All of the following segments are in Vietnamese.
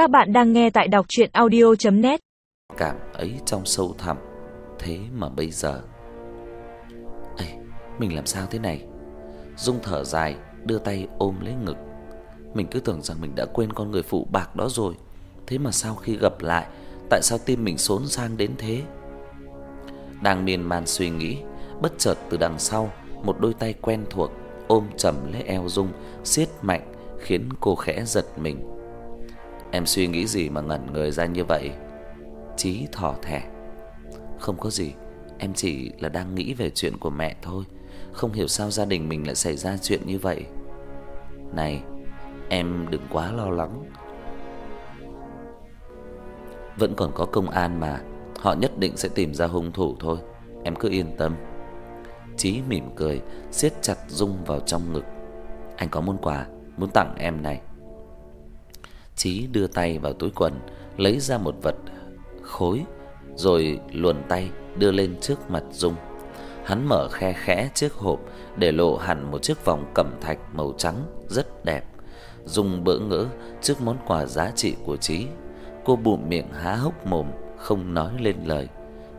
Các bạn đang nghe tại đọc chuyện audio.net Cảm ấy trong sâu thẳm Thế mà bây giờ. Ê, mình làm sao thế này? Dung thở dài Đưa tay ôm lấy ngực. Mình cứ tưởng rằng mình đã quên con người phụ bạc đó rồi. Thế mà sau khi gặp lại Tại sao tim mình xốn sang đến thế? Đang miên man suy nghĩ Bất chợt từ đằng sau Một đôi tay quen thuộc Ôm chầm lấy eo Dung siết mạnh Khiến cô khẽ giật mình. Em suy nghĩ gì mà ngẩn người ra như vậy? Chí thỏ thẻ. Không có gì, Em chỉ là đang nghĩ về chuyện của mẹ thôi. Không hiểu sao gia đình mình lại xảy ra chuyện như vậy. Này, Em đừng quá lo lắng. Vẫn còn có công an mà, Họ nhất định sẽ tìm ra hung thủ thôi. Em cứ yên tâm. Chí mỉm cười, siết chặt Dung vào trong ngực. Anh có món quà, Muốn tặng em này. Chí đưa tay vào túi quần, Lấy ra một vật khối, Rồi luồn tay đưa lên trước mặt Dung. Hắn mở khe khẽ chiếc hộp Để lộ hẳn một chiếc vòng cẩm thạch màu trắng rất đẹp. Dung bỡ ngỡ trước món quà giá trị của Chí. Cô bụm miệng há hốc mồm, Không nói lên lời.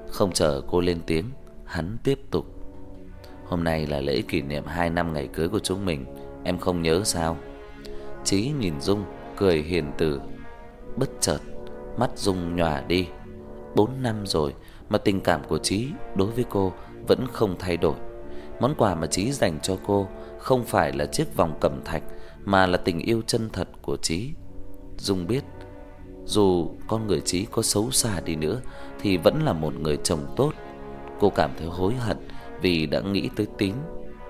Không chờ cô lên tiếng, Hắn tiếp tục. Hôm nay là lễ kỷ niệm 2 năm ngày cưới của chúng mình, Em không nhớ sao? Chí nhìn Dung cười hiền từ. Bất chợt, mắt Dung nhòa đi. Bốn năm rồi mà tình cảm của Chí đối với cô vẫn không thay đổi. Món quà mà Chí dành cho cô không phải là chiếc vòng cẩm thạch mà là tình yêu chân thật của Chí. Dung biết, dù con người Chí có xấu xa đi nữa thì vẫn là một người chồng tốt. Cô cảm thấy hối hận vì đã nghĩ tới Tín.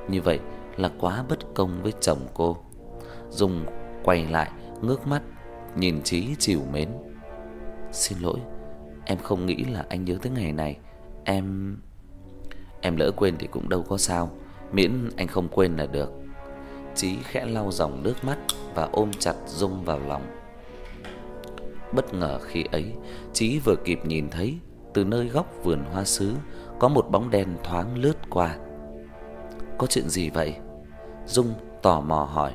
Như vậy là quá bất công với chồng cô. Dung quay lại ngước mắt nhìn Chí trìu mến. "Xin lỗi, em không nghĩ là anh nhớ tới ngày này. Em em lỡ quên thì cũng đâu có sao, miễn anh không quên là được." Chí khẽ lau dòng nước mắt và ôm chặt Dung vào lòng. Bất ngờ khi ấy, Chí vừa kịp nhìn thấy từ nơi góc vườn hoa sứ có một bóng đen thoáng lướt qua. "Có chuyện gì vậy?" Dung tò mò hỏi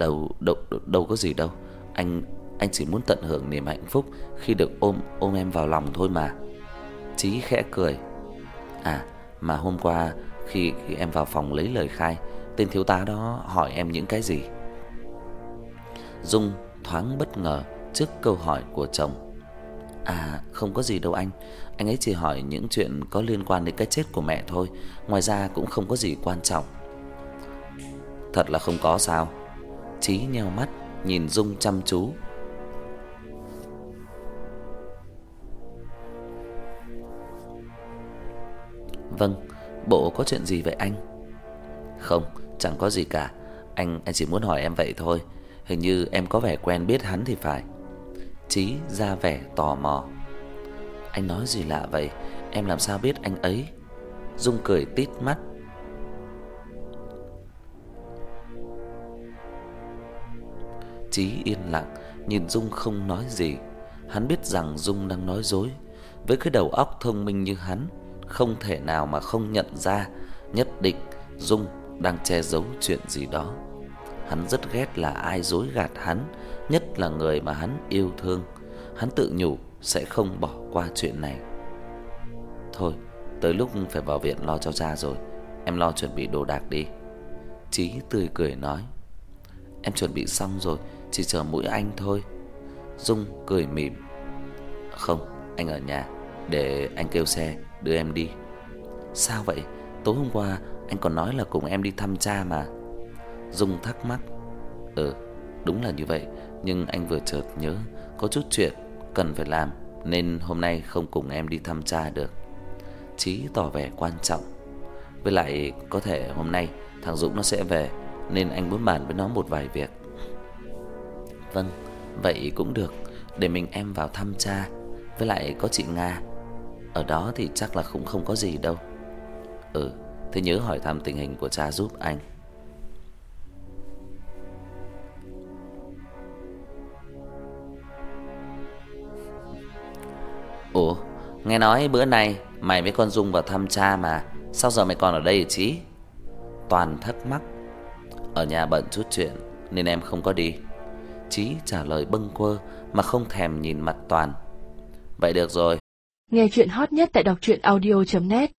đâu đâu đâu có gì đâu. Anh anh chỉ muốn tận hưởng niềm hạnh phúc khi được ôm ôm em vào lòng thôi mà." Chí khẽ cười. "À, mà hôm qua khi khi em vào phòng lấy lời khai, tên thiếu tá đó hỏi em những cái gì?" Dung thoáng bất ngờ trước câu hỏi của chồng. "À, không có gì đâu anh. Anh ấy chỉ hỏi những chuyện có liên quan đến cái chết của mẹ thôi, ngoài ra cũng không có gì quan trọng." Thật là không có sao? Chí nheo mắt nhìn Dung chăm chú. Vâng, bộ có chuyện gì vậy anh? Không, chẳng có gì cả. Anh anh chỉ muốn hỏi em vậy thôi. Hình như em có vẻ quen biết hắn thì phải. Chí ra vẻ tò mò. Anh nói gì lạ vậy? Em làm sao biết anh ấy? Dung cười tít mắt Chí yên lặng, nhìn Dung không nói gì. Hắn biết rằng Dung đang nói dối. Với cái đầu óc thông minh như hắn, không thể nào mà không nhận ra, nhất định Dung đang che giấu chuyện gì đó. Hắn rất ghét là ai dối gạt hắn, nhất là người mà hắn yêu thương. Hắn tự nhủ sẽ không bỏ qua chuyện này. Thôi, tới lúc phải vào viện lo cho cha rồi, em lo chuẩn bị đồ đạc đi." Chí tươi cười nói. "Em chuẩn bị xong rồi, chỉ chờ mũi anh thôi." Dung cười mỉm. "Không, anh ở nhà, để anh kêu xe đưa em đi." "Sao vậy? Tối hôm qua anh còn nói là cùng em đi thăm cha mà." Dung thắc mắc. "Ừ, đúng là như vậy, nhưng anh vừa chợt nhớ có chút chuyện cần phải làm nên hôm nay không cùng em đi thăm cha được." Chí tỏ vẻ quan trọng. Với lại có thể hôm nay thằng Dũng nó sẽ về nên anh muốn bàn với nó một vài việc. Vâng, vậy cũng được, để mình em vào thăm cha, với lại có chị Nga. Ở đó thì chắc là cũng không có gì đâu. Ừ, thế nhớ hỏi thăm tình hình của cha giúp anh. Ủa, nghe nói bữa nay mày với con Dung vào thăm cha mà, sao giờ mày còn ở đây hả Chí? Toàn thắc mắc. Ở nhà bận chút chuyện nên em không có đi. Chí trả lời bâng quơ mà không thèm nhìn mặt Toàn. Vậy được rồi. Nghe chuyện hot nhất tại đọc truyện audio net